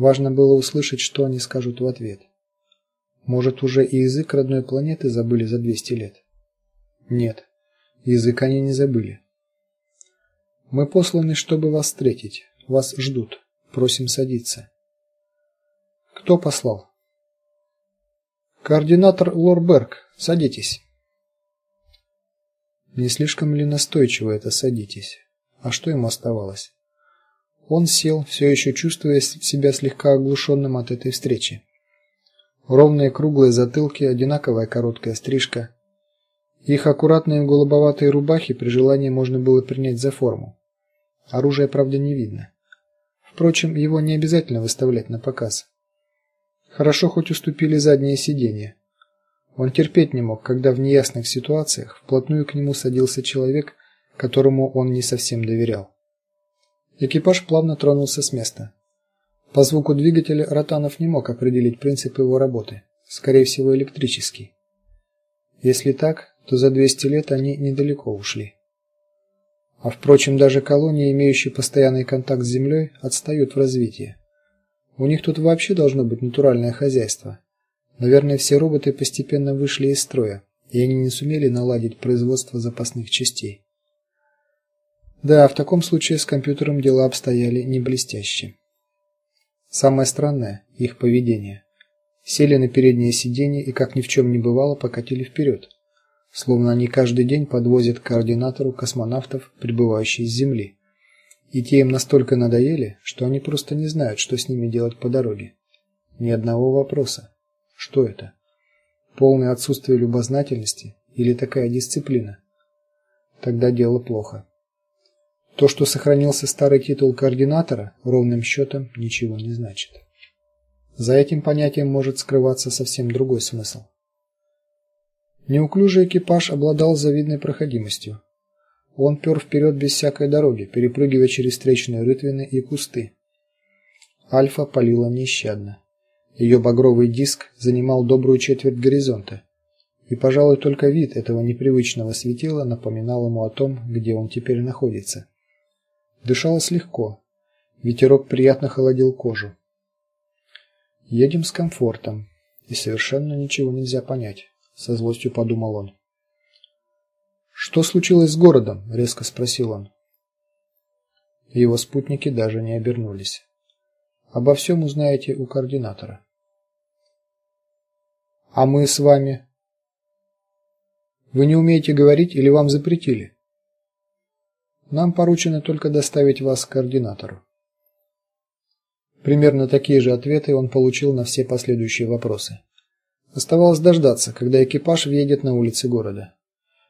Важно было услышать, что они скажут в ответ. Может, уже и язык родной планеты забыли за 200 лет? Нет. Язык они не забыли. Мы посланы, чтобы вас встретить. Вас ждут. Просим садиться. Кто послал? Координатор Лорберг. Садитесь. Не слишком ли настойчиво это садитесь? А что ему оставалось? Он сел, все еще чувствуя себя слегка оглушенным от этой встречи. Ровные круглые затылки, одинаковая короткая стрижка. Их аккуратные голубоватые рубахи при желании можно было принять за форму. Оружия, правда, не видно. Впрочем, его не обязательно выставлять на показ. Хорошо хоть уступили задние сиденья. Он терпеть не мог, когда в неясных ситуациях вплотную к нему садился человек, которому он не совсем доверял. Экипаж плавно тронулся с места. По звуку двигателя Ротанов не мог определить принцип его работы. Скорее всего, электрический. Если так, то за 200 лет они недалеко ушли. А впрочем, даже колонии, имеющие постоянный контакт с землей, отстают в развитии. У них тут вообще должно быть натуральное хозяйство. Наверное, все роботы постепенно вышли из строя, и они не сумели наладить производство запасных частей. Да, в таком случае с компьютером дела обстояли не блестяще. Самое странное их поведение. Сели на переднее сиденье и как ни в чем не бывало, покатили вперед, словно они каждый день подвозят координатору космонавтов, прибывающих с Земли. И те им настолько надоели, что они просто не знают, что с ними делать по дороге. Ни одного вопроса. Что это? Полное отсутствие любознательности или такая дисциплина? Тогда дело плохо. То, что сохранился старый титул координатора, ровным счетом ничего не значит. За этим понятием может скрываться совсем другой смысл. Неуклюжий экипаж обладал завидной проходимостью. Он пёр вперед без всякой дороги, перепрыгивая через встречные рытвины и кусты. Альфа палила нещадно. Ее багровый диск занимал добрую четверть горизонта. И, пожалуй, только вид этого непривычного светила напоминал ему о том, где он теперь находится. Дышалось легко. Ветерок приятно холодил кожу. Едем с комфортом, и совершенно ничего нельзя понять, со злостью подумал он. Что случилось с городом? резко спросил он. Его спутники даже не обернулись. Обо всем узнаете у координатора. А мы с вами Вы не умеете говорить или вам запретили? Нам поручено только доставить вас к координатору. Примерно такие же ответы он получил на все последующие вопросы. Оставалось дождаться, когда экипаж въедет на улицы города.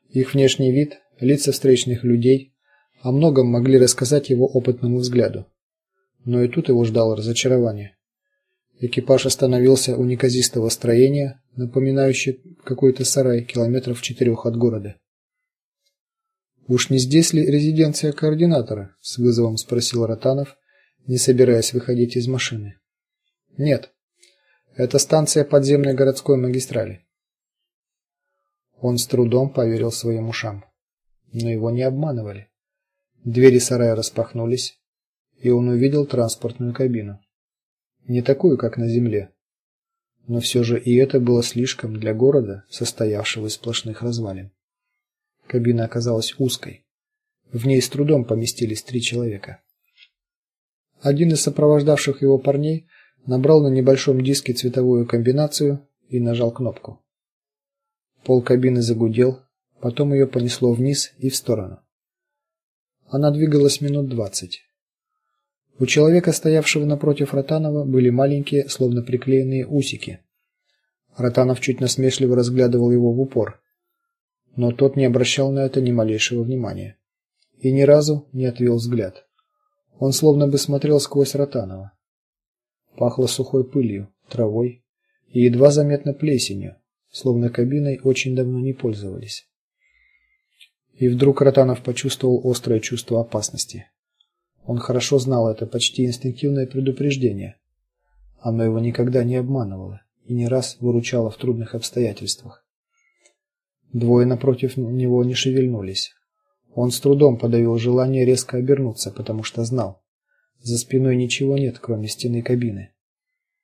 Их внешний вид, лица встречных людей о многом могли рассказать его опытному взгляду. Но и тут его ждало разочарование. Экипаж остановился у неказистого строения, напоминающего какой-то сарай километров в четырех от города. Уж не здесь ли резиденция координатора? с вызовом спросил Ротанов, не собираясь выходить из машины. Нет. Это станция подземной городской магистрали. Он с трудом поверил своим ушам. Но его не обманывали. Двери сарая распахнулись, и он увидел транспортную кабину. Не такую, как на земле, но все же и это было слишком для города, состоявшего из сплошных развалин. Кабина оказалась узкой. В ней с трудом поместились три человека. Один из сопровождавших его парней набрал на небольшом диске цветовую комбинацию и нажал кнопку. Пол кабины загудел, потом ее понесло вниз и в сторону. Она двигалась минут двадцать. У человека, стоявшего напротив Ротанова, были маленькие, словно приклеенные усики. Ротанов чуть насмешливо разглядывал его в упор но тот не обращал на это ни малейшего внимания и ни разу не отвел взгляд. Он словно бы смотрел сквозь Ротанова. Пахло сухой пылью, травой и едва заметно плесенью, словно кабиной очень давно не пользовались. И вдруг Ротанов почувствовал острое чувство опасности. Он хорошо знал это почти инстинктивное предупреждение. Оно его никогда не обманывало и не раз выручало в трудных обстоятельствах. Двое напротив него не шевельнулись. Он с трудом подавил желание резко обернуться, потому что знал, за спиной ничего нет, кроме стены кабины.